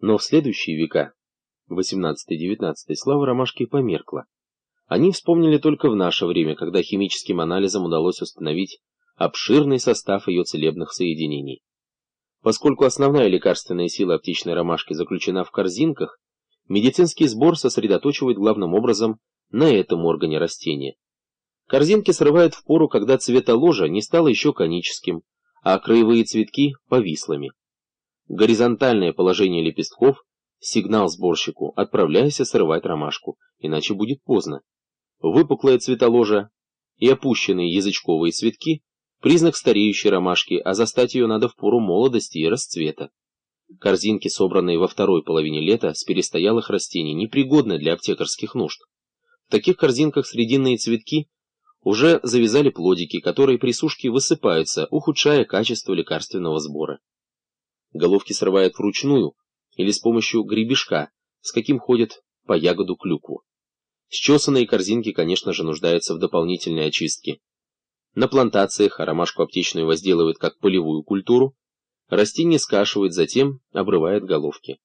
Но в следующие века, 18-19, слава ромашки померкла. Они вспомнили только в наше время, когда химическим анализом удалось установить обширный состав ее целебных соединений. Поскольку основная лекарственная сила аптечной ромашки заключена в корзинках, медицинский сбор сосредоточивает главным образом на этом органе растения. Корзинки срывают в пору, когда цветоложа не стало еще коническим, а краевые цветки – повислыми. Горизонтальное положение лепестков – сигнал сборщику, отправляйся срывать ромашку, иначе будет поздно. Выпуклая цветоложа и опущенные язычковые цветки – признак стареющей ромашки, а застать ее надо в пору молодости и расцвета. Корзинки, собранные во второй половине лета с перестоялых растений, непригодны для аптекарских нужд. В таких корзинках срединные цветки уже завязали плодики, которые при сушке высыпаются, ухудшая качество лекарственного сбора. Головки срывают вручную или с помощью гребешка, с каким ходят по ягоду клюкву. Счесанные корзинки, конечно же, нуждаются в дополнительной очистке. На плантациях ромашку аптечную возделывают как полевую культуру, растения скашивают, затем обрывают головки.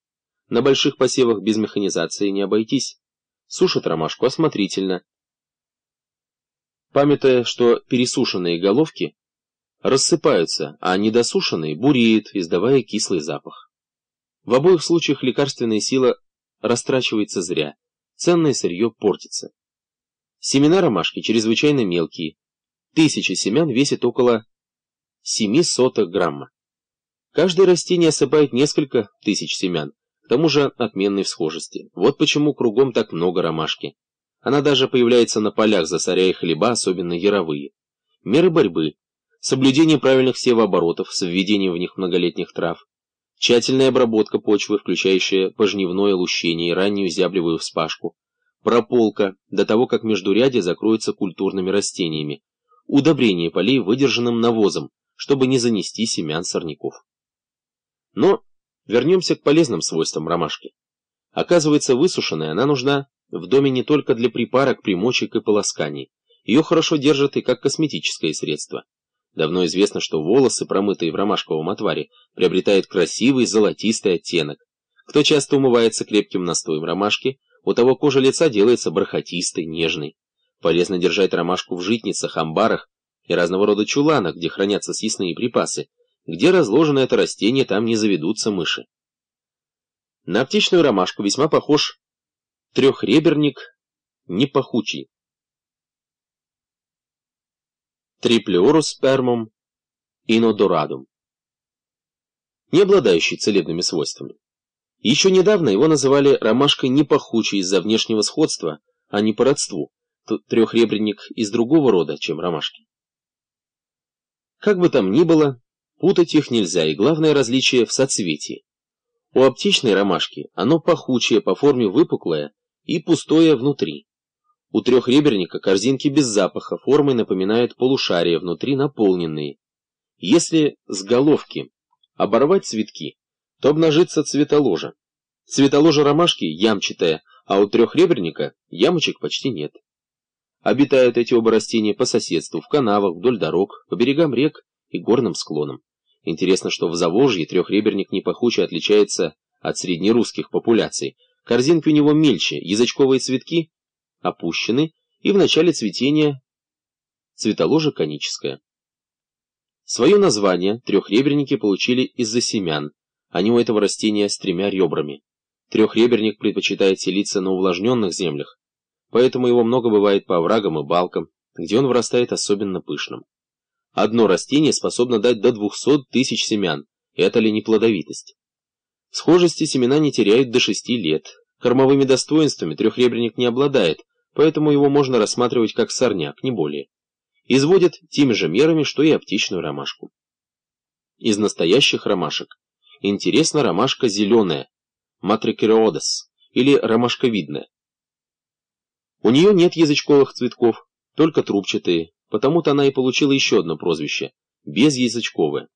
На больших посевах без механизации не обойтись. Сушат ромашку осмотрительно. Памятая, что пересушенные головки рассыпаются, а недосушенные буреют, издавая кислый запах. В обоих случаях лекарственная сила растрачивается зря ценное сырье портится. Семена ромашки чрезвычайно мелкие. Тысяча семян весит около 7 соток грамма. Каждое растение осыпает несколько тысяч семян, к тому же отменной всхожести. Вот почему кругом так много ромашки. Она даже появляется на полях, засоряя хлеба, особенно яровые. Меры борьбы. Соблюдение правильных севооборотов с введением в них многолетних трав. Тщательная обработка почвы, включающая пожневное лущение и раннюю зяблевую вспашку. Прополка, до того, как междурядье закроется культурными растениями. Удобрение полей выдержанным навозом, чтобы не занести семян сорняков. Но вернемся к полезным свойствам ромашки. Оказывается, высушенная она нужна в доме не только для припарок, примочек и полосканий. Ее хорошо держат и как косметическое средство. Давно известно, что волосы, промытые в ромашковом отваре, приобретают красивый золотистый оттенок. Кто часто умывается крепким настоем ромашки, у того кожа лица делается бархатистой, нежной. Полезно держать ромашку в житницах, амбарах и разного рода чуланах, где хранятся съестные припасы. Где разложено это растение, там не заведутся мыши. На аптечную ромашку весьма похож трехреберник непахучий. Триплеороспермум инодорадум, не обладающий целебными свойствами. Еще недавно его называли ромашкой непахучей из-за внешнего сходства, а не по родству, трехребренник из другого рода, чем ромашки. Как бы там ни было, путать их нельзя, и главное различие в соцветии. У аптечной ромашки оно пахучее, по форме выпуклое и пустое внутри. У трехреберника корзинки без запаха, формой напоминают полушария, внутри наполненные. Если с головки оборвать цветки, то обнажится цветоложа. Цветоложа ромашки ямчатая, а у трехреберника ямочек почти нет. Обитают эти оба растения по соседству, в канавах, вдоль дорог, по берегам рек и горным склонам. Интересно, что в Заволжье трехреберник непахуче отличается от среднерусских популяций. Корзинки у него мельче, язычковые цветки опущены, и в начале цветения цветоложе коническое. Свое название трехреберники получили из-за семян, они у этого растения с тремя ребрами. Трехреберник предпочитает селиться на увлажненных землях, поэтому его много бывает по оврагам и балкам, где он вырастает особенно пышным. Одно растение способно дать до 200 тысяч семян, это ли не плодовитость? Схожести семена не теряют до 6 лет, кормовыми достоинствами трехреберник не обладает, поэтому его можно рассматривать как сорняк, не более. Изводят теми же мерами, что и аптечную ромашку. Из настоящих ромашек интересна ромашка зеленая, матрикериодес, или ромашковидная. У нее нет язычковых цветков, только трубчатые, потому-то она и получила еще одно прозвище – безязычковое.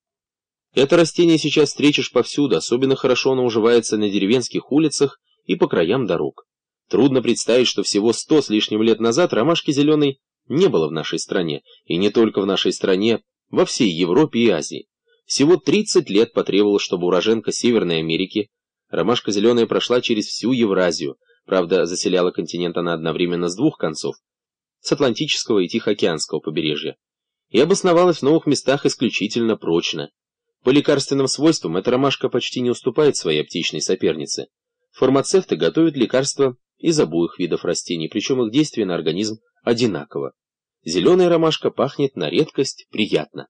Это растение сейчас встретишь повсюду, особенно хорошо оно уживается на деревенских улицах и по краям дорог. Трудно представить, что всего сто с лишним лет назад ромашки зеленой не было в нашей стране, и не только в нашей стране, во всей Европе и Азии. Всего 30 лет потребовалось, чтобы уроженка Северной Америки Ромашка зеленая прошла через всю Евразию, правда, заселяла континент она одновременно с двух концов, с Атлантического и Тихоокеанского побережья, и обосновалась в новых местах исключительно прочно. По лекарственным свойствам эта ромашка почти не уступает своей аптечной сопернице. Фармацевты готовят лекарства из обоих видов растений, причем их действие на организм одинаково. Зеленая ромашка пахнет на редкость приятно.